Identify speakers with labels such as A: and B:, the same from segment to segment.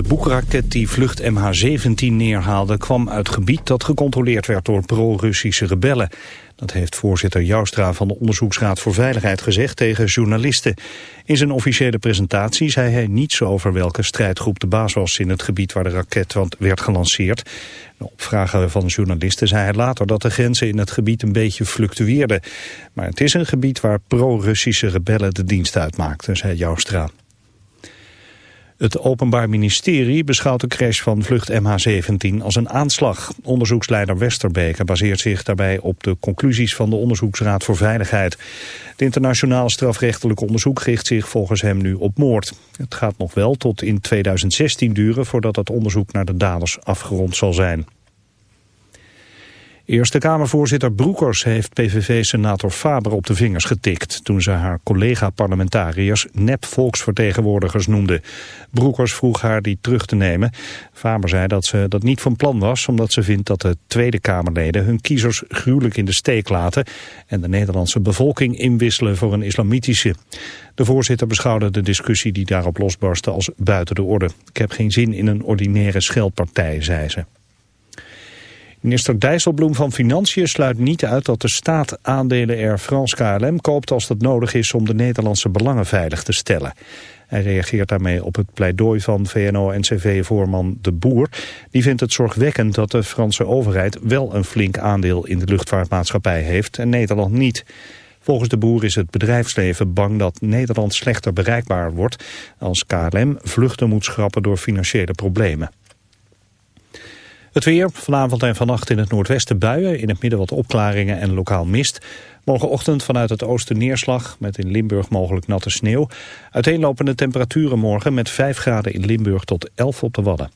A: De boekraket die vlucht MH17 neerhaalde kwam uit gebied dat gecontroleerd werd door pro-Russische rebellen. Dat heeft voorzitter Joustra van de Onderzoeksraad voor Veiligheid gezegd tegen journalisten. In zijn officiële presentatie zei hij niets over welke strijdgroep de baas was in het gebied waar de raket werd gelanceerd. Op vragen van journalisten zei hij later dat de grenzen in het gebied een beetje fluctueerden. Maar het is een gebied waar pro-Russische rebellen de dienst uitmaakten, zei Joustra. Het Openbaar Ministerie beschouwt de crash van vlucht MH17 als een aanslag. Onderzoeksleider Westerbeke baseert zich daarbij op de conclusies van de Onderzoeksraad voor Veiligheid. Het internationaal strafrechtelijk onderzoek richt zich volgens hem nu op moord. Het gaat nog wel tot in 2016 duren voordat het onderzoek naar de daders afgerond zal zijn. Eerste Kamervoorzitter Broekers heeft PVV-senator Faber op de vingers getikt... toen ze haar collega-parlementariërs nep-volksvertegenwoordigers noemde. Broekers vroeg haar die terug te nemen. Faber zei dat ze dat niet van plan was... omdat ze vindt dat de Tweede Kamerleden hun kiezers gruwelijk in de steek laten... en de Nederlandse bevolking inwisselen voor een islamitische. De voorzitter beschouwde de discussie die daarop losbarstte als buiten de orde. Ik heb geen zin in een ordinaire scheldpartij, zei ze. Minister Dijsselbloem van Financiën sluit niet uit dat de staat aandelen Air France KLM koopt als dat nodig is om de Nederlandse belangen veilig te stellen. Hij reageert daarmee op het pleidooi van VNO-NCV-voorman De Boer. Die vindt het zorgwekkend dat de Franse overheid wel een flink aandeel in de luchtvaartmaatschappij heeft en Nederland niet. Volgens De Boer is het bedrijfsleven bang dat Nederland slechter bereikbaar wordt als KLM vluchten moet schrappen door financiële problemen. Het weer, vanavond en vannacht in het noordwesten buien, in het midden wat opklaringen en lokaal mist. Morgenochtend vanuit het oosten neerslag, met in Limburg mogelijk natte sneeuw. Uiteenlopende temperaturen morgen met 5 graden in Limburg tot 11 op de Wadden.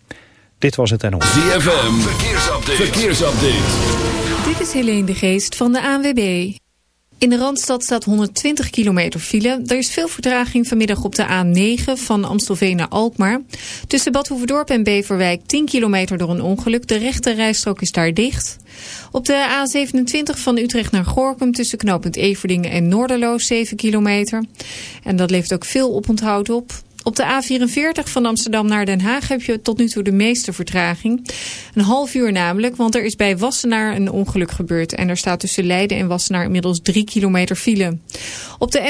A: Dit was het NOS.
B: ZFM, verkeersupdate. verkeersupdate.
C: Dit is Helene de Geest van de ANWB. In de Randstad staat 120 kilometer file. Er is veel vertraging vanmiddag op de A9 van Amstelveen naar Alkmaar. Tussen Bad Hoeverdorp en Beverwijk 10 kilometer door een ongeluk. De rechte rijstrook is daar dicht. Op de A27 van Utrecht naar Gorkum tussen knooppunt Everdingen en Noorderloos 7 kilometer. En dat levert ook veel oponthoud op. Op de A44 van Amsterdam naar Den Haag heb je tot nu toe de meeste vertraging. Een half uur namelijk, want er is bij Wassenaar een ongeluk gebeurd. En er staat tussen Leiden en Wassenaar inmiddels 3 kilometer file. Op de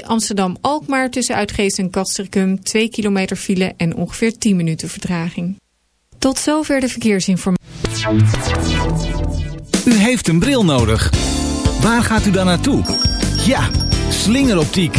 C: N203 Amsterdam-Alkmaar tussen Uitgeest en Kastrikum 2 kilometer file en ongeveer 10 minuten vertraging. Tot zover de verkeersinformatie.
D: U heeft een bril nodig. Waar gaat u dan naartoe? Ja, slingeroptiek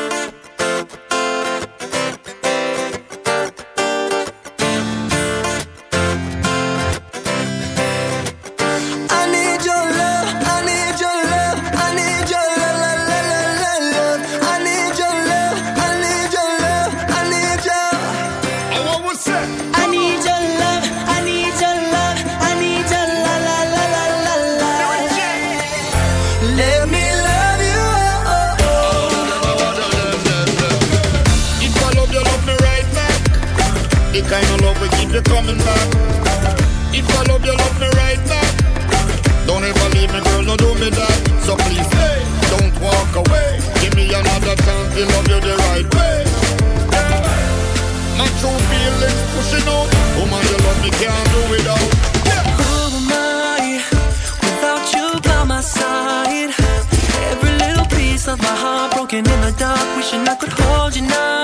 E: in the dark, wishing I could hold you now.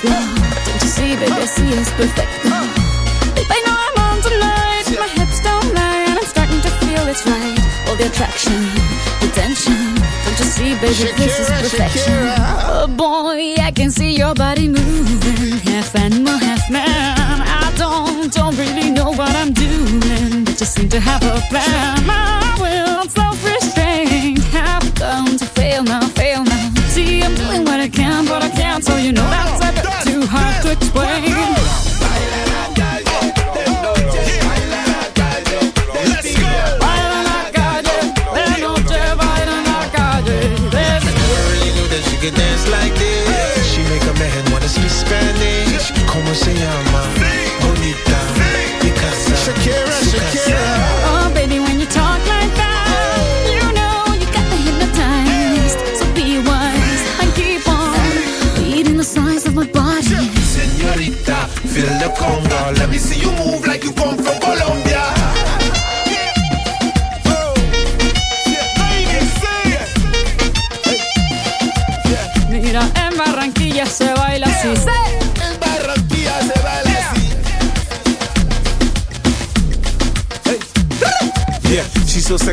E: slow. Don't you
F: see, baby,
E: I
G: see
F: it's
G: perfect. Babe, I know I'm on tonight. My hips don't lie, and I'm starting to feel it's right. All the attraction, the tension. Don't you see, baby, this is perfection. Oh boy, I can see your body moving, half animal, half man. I don't, don't really know what I'm doing, but just seem to have a plan. I will, I'm self-restrained, have come to fail now, fail now. See, I'm doing what I can, but I can't, so you know that explain.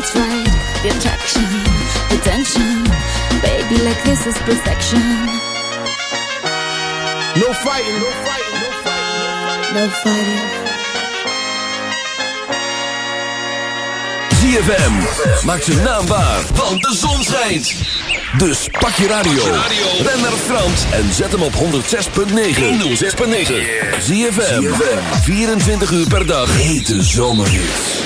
G: it's right. The attraction, the tension. Baby, like this is perfection.
H: No fighting, no fighting, no fighting.
G: No fighting.
B: ZFM. Maak zijn naam waar, want de zon schijnt. Dus pak je radio. Ben naar Frans en zet hem op 106.9. 106.9. ZFM. 24 uur per dag. Hete zomerhits.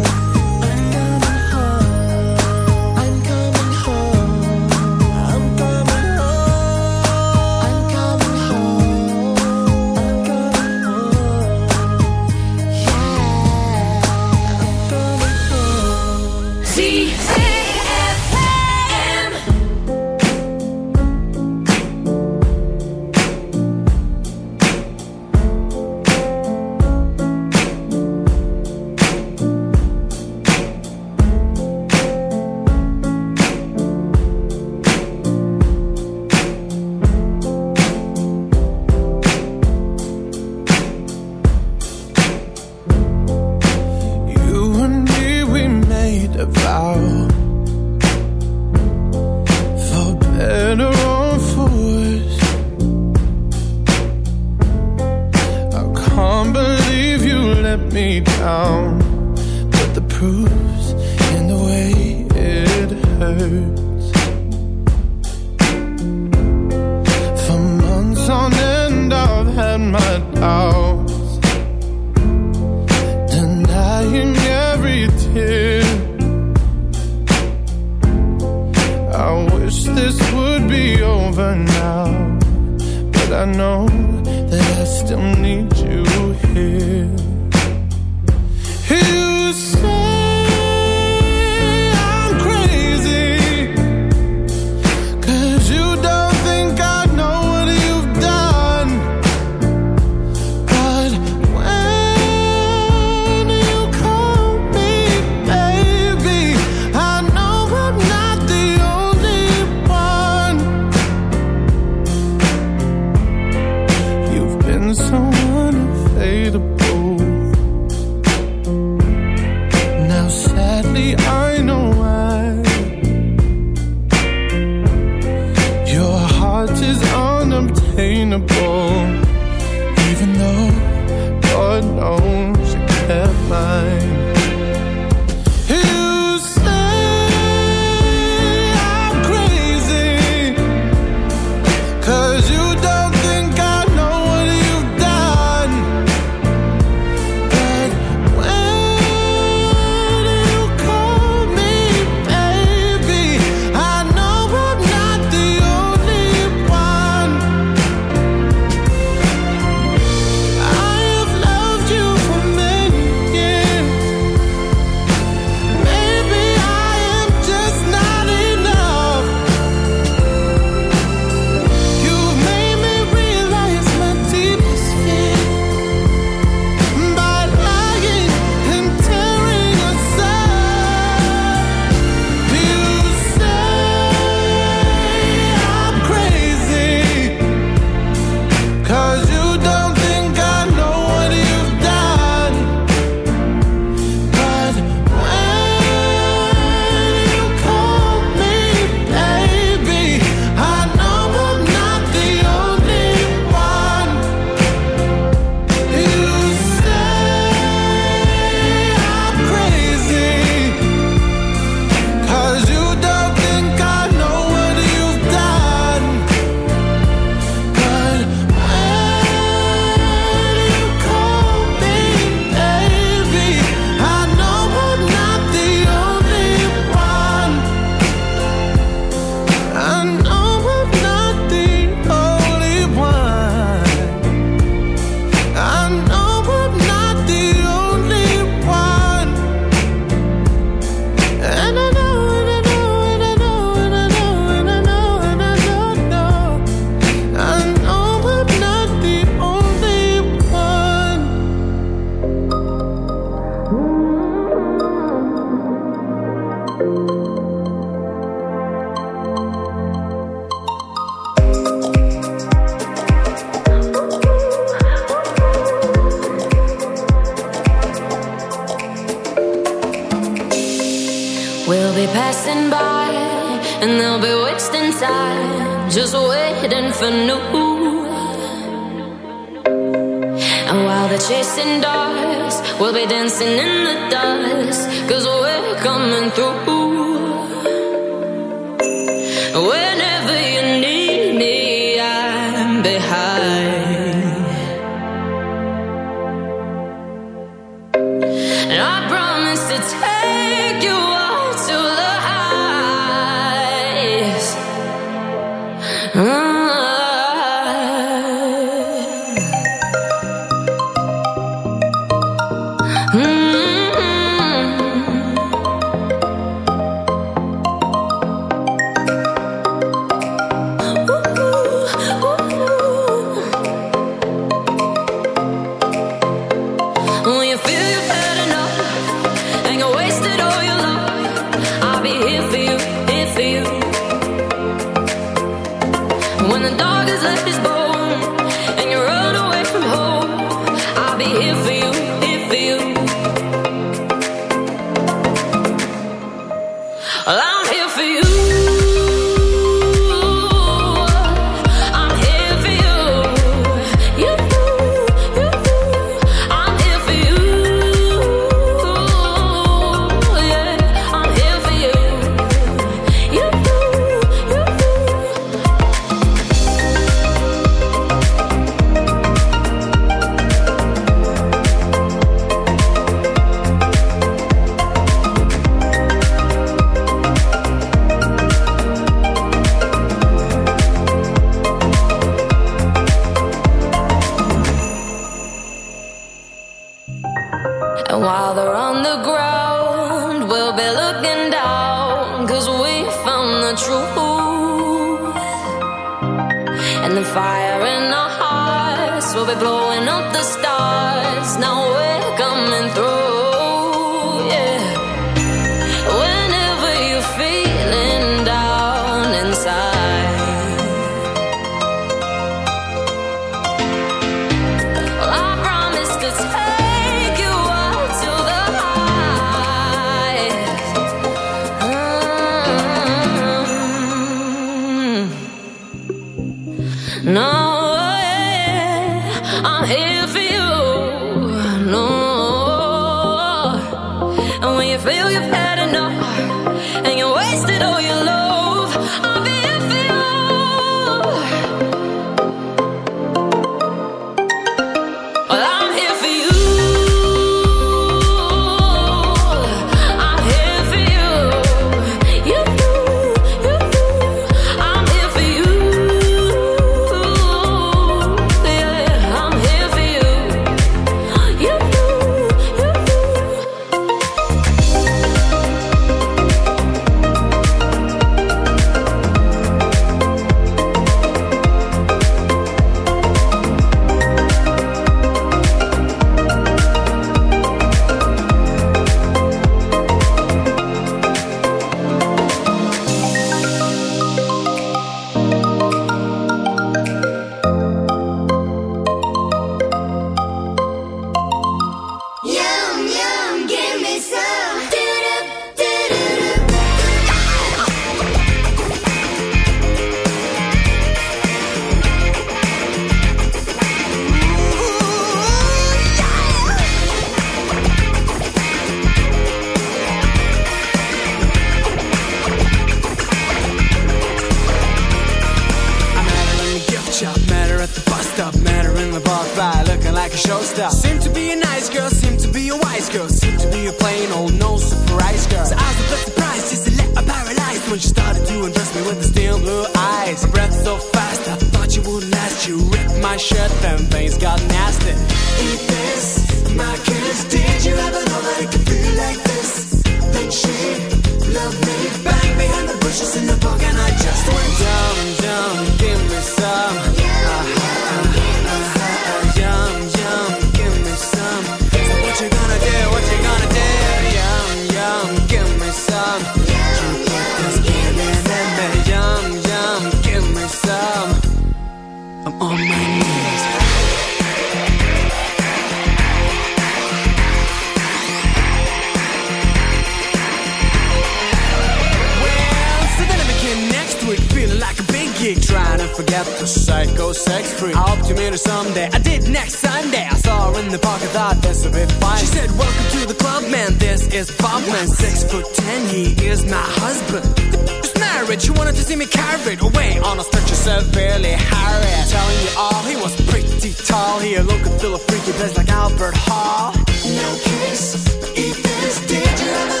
I: forget the psycho sex. I meet her someday. I did next Sunday. I saw her in the park. Thought would be fine. She said, "Welcome to the club, man. This is Bob, man. Six foot ten. He is my husband." married. She wanted to see me carried away on a stretcher severely harried. Telling you all, he was pretty tall. He a and feel a freaky place like Albert Hall. No kiss, eat this, did you ever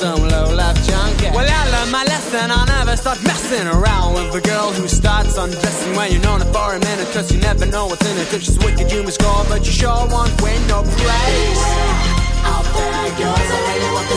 I: some low-life junkie. Well, I learned my lesson. I'll never start messing around with a girl who starts undressing when you're known her for a minute. Cause you never know what's in it. If she's wicked, you must go, but you sure won't win no praise. Out there, girls, I really want to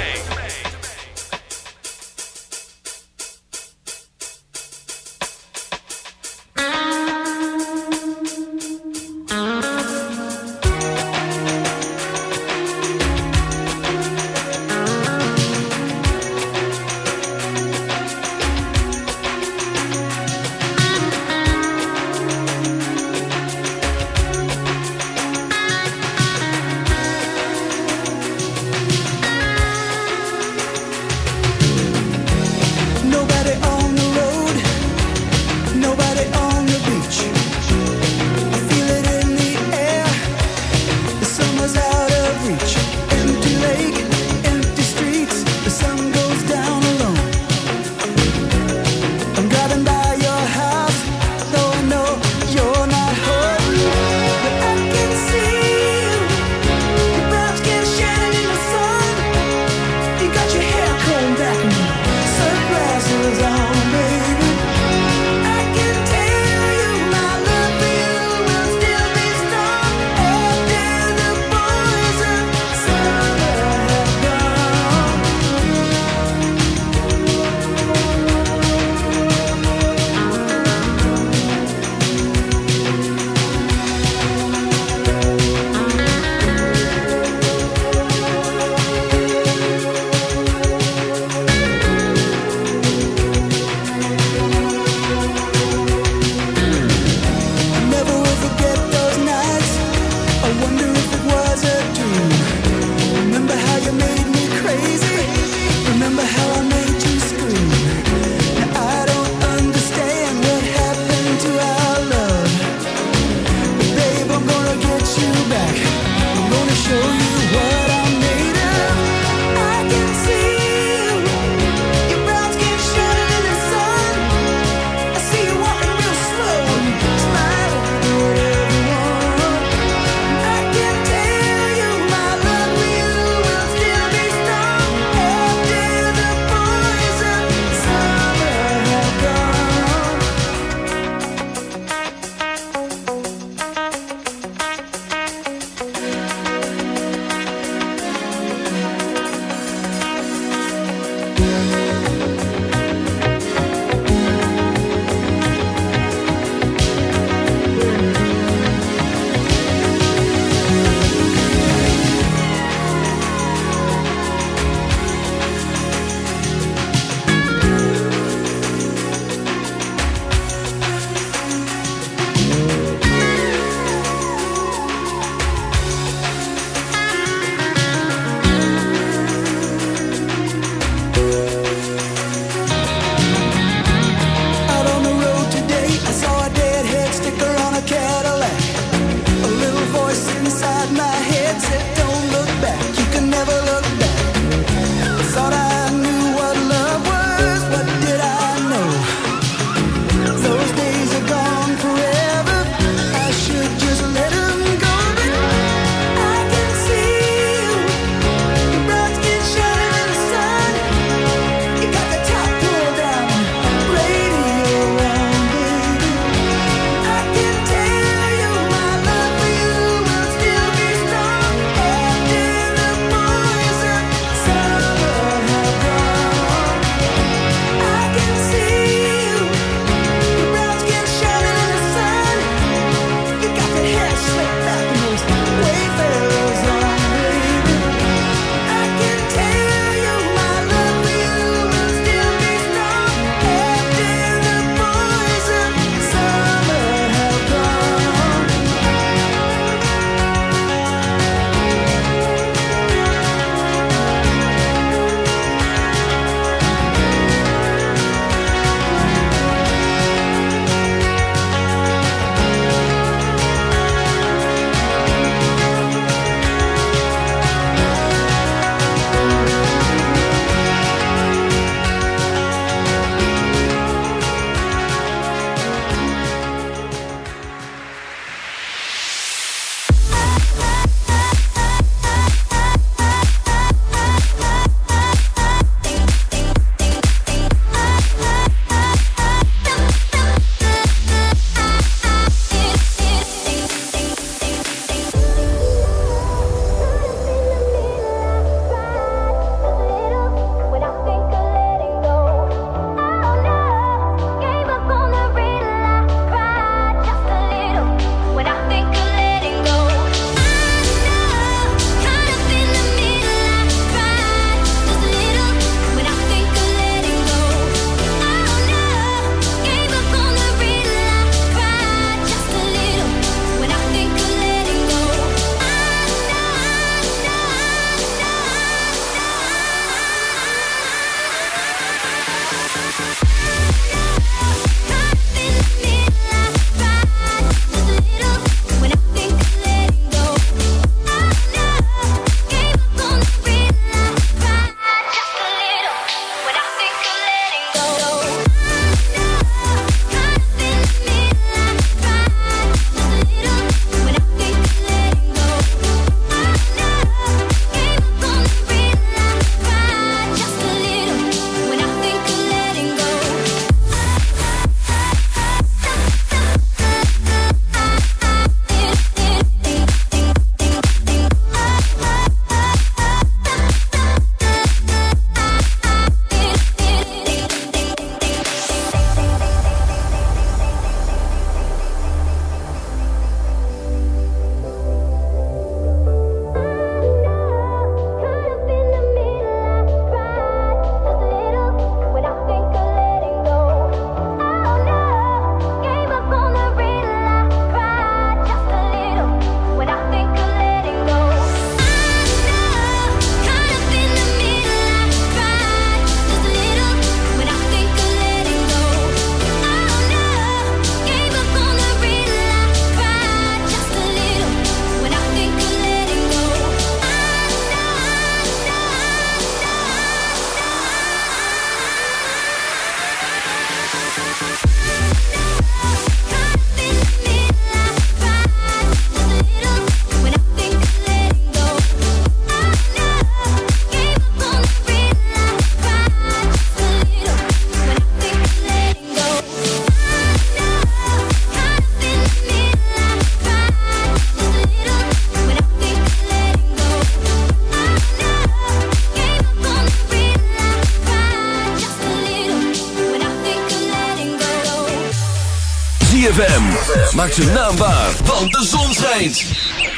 B: Maak ze naambaar, want de zon schijnt.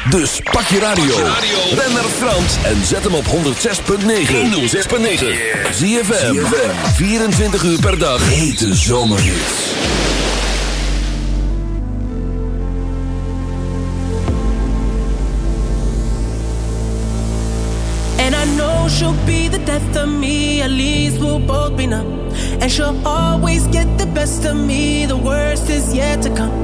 B: Dus pak je radio. Ben naar Frans en zet hem op 106.9. 106.9. Zie je 24 uur per dag. Hete zomerhits.
E: And I know she'll be the death of me. At least we'll both be numb. And she'll always get the best of me. The worst is yet to come.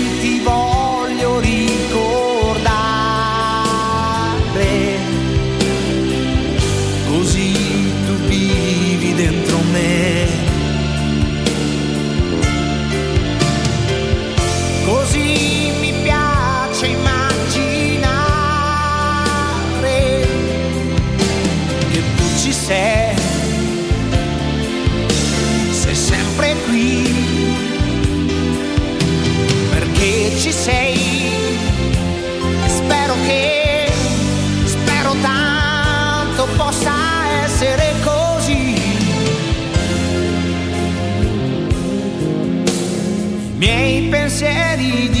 J: ci sei. Spero che, spero tanto possa essere così. Miei pensieri dicono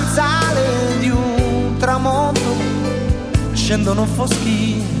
K: scendo
E: non foschia